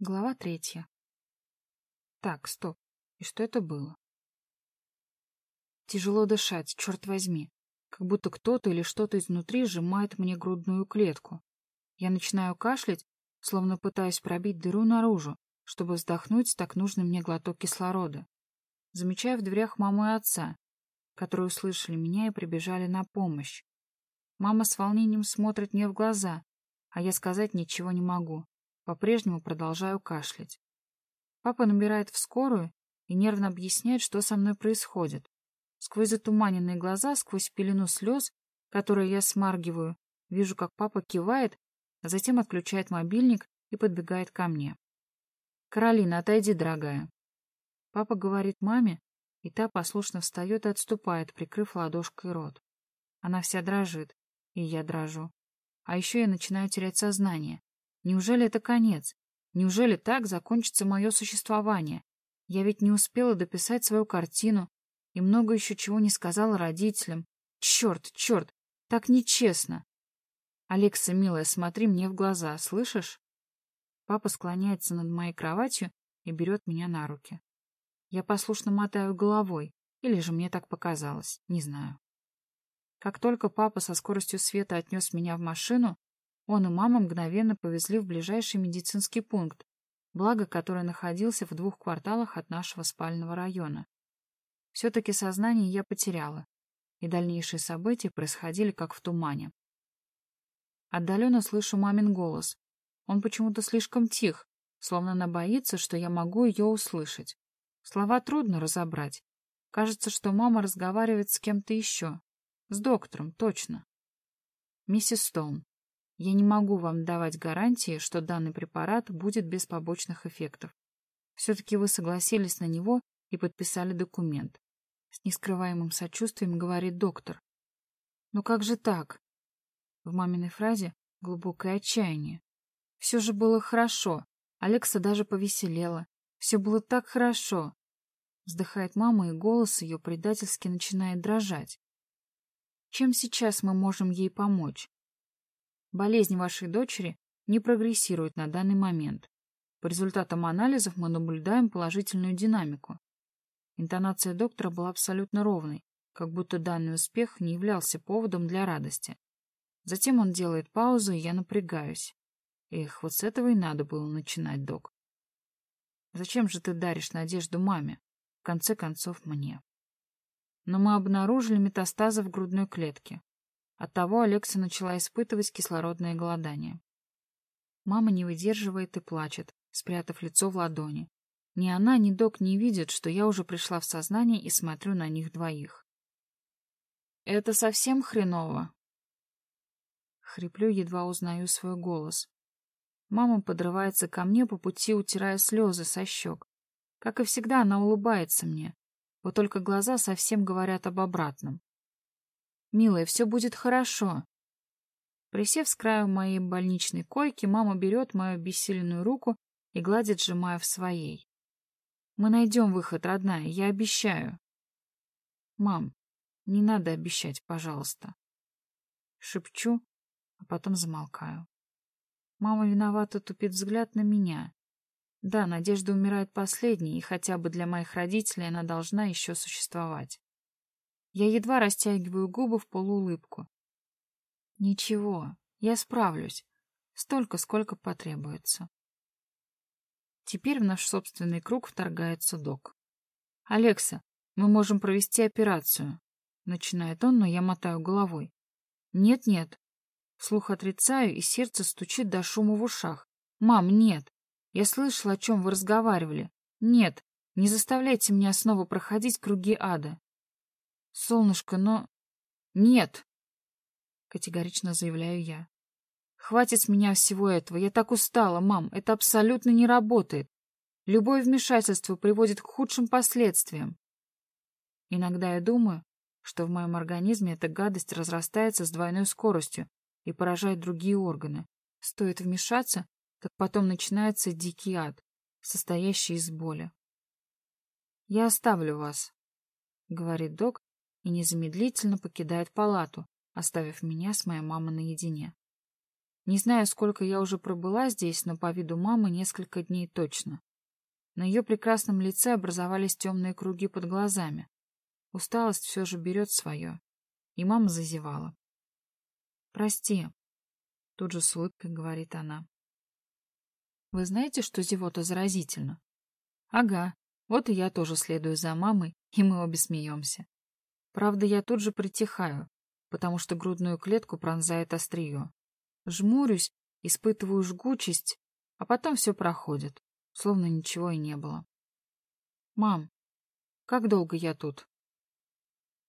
Глава третья. Так, стоп. И что это было? Тяжело дышать, черт возьми. Как будто кто-то или что-то изнутри сжимает мне грудную клетку. Я начинаю кашлять, словно пытаясь пробить дыру наружу, чтобы вздохнуть так нужный мне глоток кислорода. Замечаю в дверях маму и отца, которые услышали меня и прибежали на помощь. Мама с волнением смотрит мне в глаза, а я сказать ничего не могу. По-прежнему продолжаю кашлять. Папа набирает в скорую и нервно объясняет, что со мной происходит. Сквозь затуманенные глаза, сквозь пелену слез, которые я смаргиваю, вижу, как папа кивает, а затем отключает мобильник и подбегает ко мне. «Каролина, отойди, дорогая». Папа говорит маме, и та послушно встает и отступает, прикрыв ладошкой рот. Она вся дрожит, и я дрожу. А еще я начинаю терять сознание. Неужели это конец? Неужели так закончится мое существование? Я ведь не успела дописать свою картину и много еще чего не сказала родителям. Черт, черт, так нечестно. Алекса, милая, смотри мне в глаза, слышишь? Папа склоняется над моей кроватью и берет меня на руки. Я послушно мотаю головой, или же мне так показалось, не знаю. Как только папа со скоростью света отнес меня в машину, он и мама мгновенно повезли в ближайший медицинский пункт, благо который находился в двух кварталах от нашего спального района. Все-таки сознание я потеряла, и дальнейшие события происходили как в тумане. Отдаленно слышу мамин голос. Он почему-то слишком тих, словно она боится, что я могу ее услышать. Слова трудно разобрать. Кажется, что мама разговаривает с кем-то еще. С доктором, точно. Миссис Стоун, я не могу вам давать гарантии, что данный препарат будет без побочных эффектов. Все-таки вы согласились на него и подписали документ. С нескрываемым сочувствием говорит доктор. Но как же так? В маминой фразе глубокое отчаяние. Все же было хорошо. Алекса даже повеселела. Все было так хорошо. Вздыхает мама, и голос ее предательски начинает дрожать. Чем сейчас мы можем ей помочь? Болезнь вашей дочери не прогрессирует на данный момент. По результатам анализов мы наблюдаем положительную динамику. Интонация доктора была абсолютно ровной, как будто данный успех не являлся поводом для радости. Затем он делает паузу, и я напрягаюсь. Эх, вот с этого и надо было начинать, док. Зачем же ты даришь надежду маме? В конце концов, мне. Но мы обнаружили метастазы в грудной клетке. Оттого Алекса начала испытывать кислородное голодание. Мама не выдерживает и плачет, спрятав лицо в ладони. Ни она, ни док не видят, что я уже пришла в сознание и смотрю на них двоих. «Это совсем хреново?» Хриплю, едва узнаю свой голос. Мама подрывается ко мне по пути, утирая слезы со щек. Как и всегда, она улыбается мне. Вот только глаза совсем говорят об обратном. Милая, все будет хорошо. Присев с краю моей больничной койки, мама берет мою обессиленную руку и гладит, сжимая в своей. Мы найдем выход, родная, я обещаю. Мам, не надо обещать, пожалуйста. Шепчу, а потом замолкаю. Мама виновата тупит взгляд на меня. Да, Надежда умирает последней, и хотя бы для моих родителей она должна еще существовать. Я едва растягиваю губы в полуулыбку. Ничего, я справлюсь. Столько, сколько потребуется. Теперь в наш собственный круг вторгается док. «Алекса, мы можем провести операцию», — начинает он, но я мотаю головой. «Нет-нет». Слух отрицаю, и сердце стучит до шума в ушах. «Мам, нет. Я слышал, о чем вы разговаривали. Нет, не заставляйте меня снова проходить круги ада. Солнышко, но... Нет! Категорично заявляю я. Хватит с меня всего этого. Я так устала, мам. Это абсолютно не работает. Любое вмешательство приводит к худшим последствиям. Иногда я думаю, что в моем организме эта гадость разрастается с двойной скоростью и поражает другие органы. Стоит вмешаться, так потом начинается дикий ад, состоящий из боли. «Я оставлю вас», — говорит док, и незамедлительно покидает палату, оставив меня с моей мамой наедине. Не знаю, сколько я уже пробыла здесь, но по виду мамы несколько дней точно. На ее прекрасном лице образовались темные круги под глазами. Усталость все же берет свое. И мама зазевала. «Прости», — тут же с улыбкой говорит она. «Вы знаете, что зевота заразительна?» «Ага, вот и я тоже следую за мамой, и мы обе смеемся. Правда, я тут же притихаю, потому что грудную клетку пронзает острие. Жмурюсь, испытываю жгучесть, а потом все проходит, словно ничего и не было. «Мам, как долго я тут?»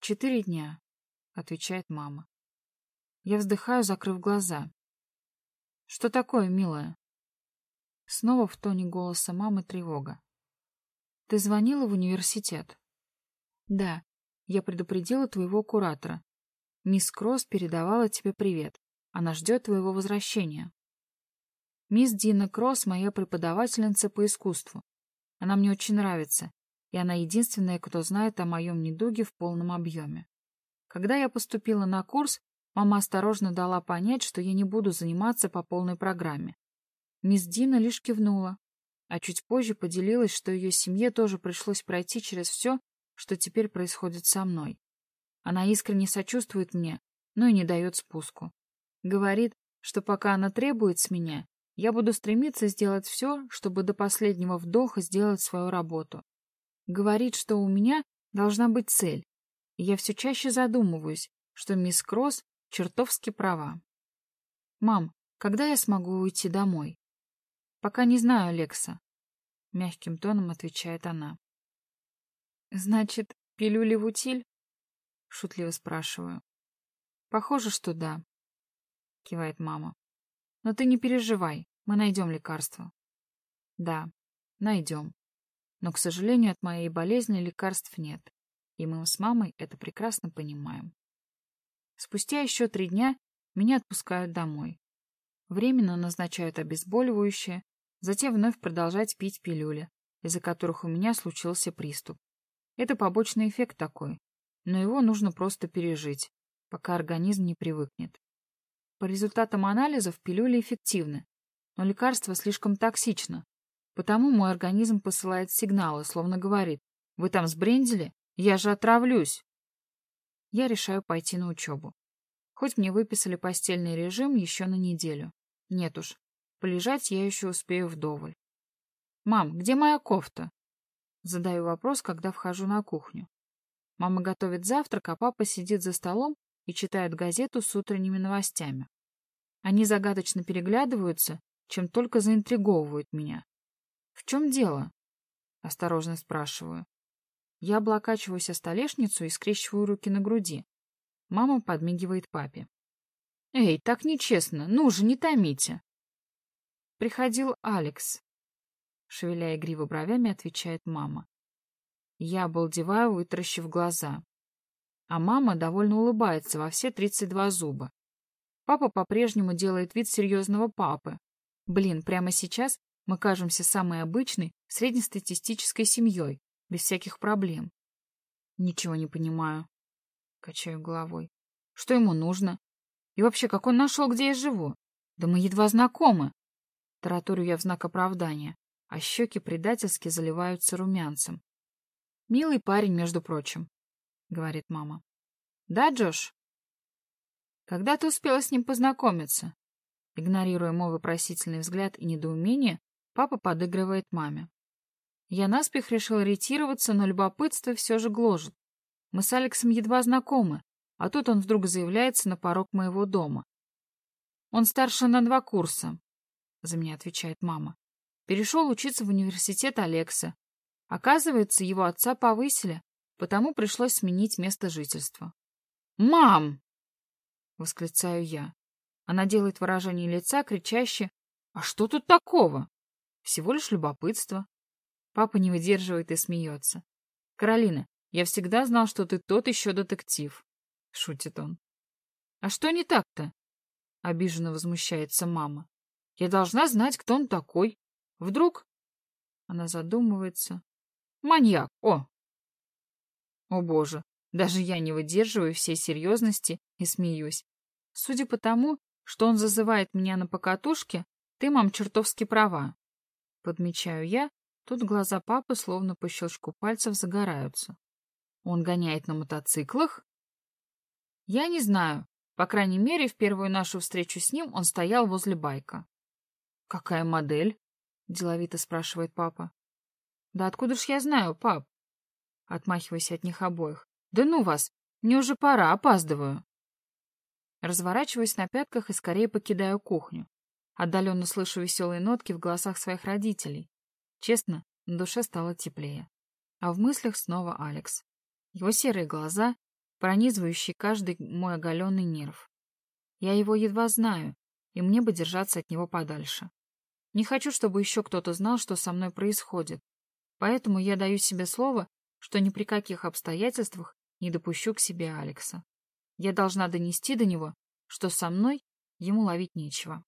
«Четыре дня», — отвечает мама. Я вздыхаю, закрыв глаза. «Что такое, милая?» Снова в тоне голоса мамы тревога. «Ты звонила в университет?» «Да, я предупредила твоего куратора. Мисс Кросс передавала тебе привет. Она ждет твоего возвращения. Мисс Дина Кросс — моя преподавательница по искусству. Она мне очень нравится, и она единственная, кто знает о моем недуге в полном объеме. Когда я поступила на курс, мама осторожно дала понять, что я не буду заниматься по полной программе. Мисс Дина лишь кивнула, а чуть позже поделилась, что ее семье тоже пришлось пройти через все, что теперь происходит со мной. Она искренне сочувствует мне, но и не дает спуску. Говорит, что пока она требует с меня, я буду стремиться сделать все, чтобы до последнего вдоха сделать свою работу. Говорит, что у меня должна быть цель, и я все чаще задумываюсь, что мисс Кросс чертовски права. «Мам, когда я смогу уйти домой?» «Пока не знаю, Лекса», — мягким тоном отвечает она. Значит, пилюли в утиль? Шутливо спрашиваю. Похоже, что да, кивает мама. Но ты не переживай, мы найдем лекарство. Да, найдем. Но, к сожалению, от моей болезни лекарств нет, и мы с мамой это прекрасно понимаем. Спустя еще три дня меня отпускают домой. Временно назначают обезболивающее, затем вновь продолжать пить пилюли, из-за которых у меня случился приступ. Это побочный эффект такой, но его нужно просто пережить, пока организм не привыкнет. По результатам анализов пилюли эффективны, но лекарство слишком токсично, потому мой организм посылает сигналы, словно говорит, «Вы там сбрендили? Я же отравлюсь!» Я решаю пойти на учебу. Хоть мне выписали постельный режим еще на неделю. Нет уж, полежать я еще успею вдоволь. «Мам, где моя кофта?» Задаю вопрос, когда вхожу на кухню. Мама готовит завтрак, а папа сидит за столом и читает газету с утренними новостями. Они загадочно переглядываются, чем только заинтриговывают меня. «В чем дело?» — осторожно спрашиваю. Я облокачиваюсь о столешницу и скрещиваю руки на груди. Мама подмигивает папе. «Эй, так нечестно, ну же, не томите!» Приходил Алекс. Шевеля игриво бровями, отвечает мама. Я обалдеваю, вытаращив глаза. А мама довольно улыбается во все тридцать два зуба. Папа по-прежнему делает вид серьезного папы. Блин, прямо сейчас мы кажемся самой обычной, среднестатистической семьей, без всяких проблем. Ничего не понимаю. Качаю головой. Что ему нужно? И вообще, как он нашел, где я живу? Да мы едва знакомы. Тараторю я в знак оправдания а щеки предательски заливаются румянцем. «Милый парень, между прочим», — говорит мама. «Да, Джош?» «Когда ты успела с ним познакомиться?» Игнорируя мой вопросительный взгляд и недоумение, папа подыгрывает маме. Я наспех решил ориентироваться, но любопытство все же гложет. Мы с Алексом едва знакомы, а тут он вдруг заявляется на порог моего дома. «Он старше на два курса», — за меня отвечает мама. Перешел учиться в университет Алекса. Оказывается, его отца повысили, потому пришлось сменить место жительства. «Мам!» — восклицаю я. Она делает выражение лица, кричащее «А что тут такого?» Всего лишь любопытство. Папа не выдерживает и смеется. «Каролина, я всегда знал, что ты тот еще детектив», — шутит он. «А что не так-то?» — обиженно возмущается мама. «Я должна знать, кто он такой. Вдруг... Она задумывается. Маньяк, о! О боже, даже я не выдерживаю всей серьезности и смеюсь. Судя по тому, что он зазывает меня на покатушке, ты, мам, чертовски права. Подмечаю я, тут глаза папы словно по щелчку пальцев загораются. Он гоняет на мотоциклах? Я не знаю. По крайней мере, в первую нашу встречу с ним он стоял возле байка. «Какая модель?» — деловито спрашивает папа. «Да откуда ж я знаю, пап?» Отмахиваясь от них обоих. «Да ну вас! Мне уже пора, опаздываю!» Разворачиваюсь на пятках и скорее покидаю кухню. Отдаленно слышу веселые нотки в голосах своих родителей. Честно, на душе стало теплее. А в мыслях снова Алекс. Его серые глаза, пронизывающие каждый мой оголенный нерв. Я его едва знаю, и мне бы держаться от него подальше. Не хочу, чтобы еще кто-то знал, что со мной происходит. Поэтому я даю себе слово, что ни при каких обстоятельствах не допущу к себе Алекса. Я должна донести до него, что со мной ему ловить нечего.